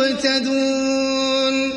مقتدون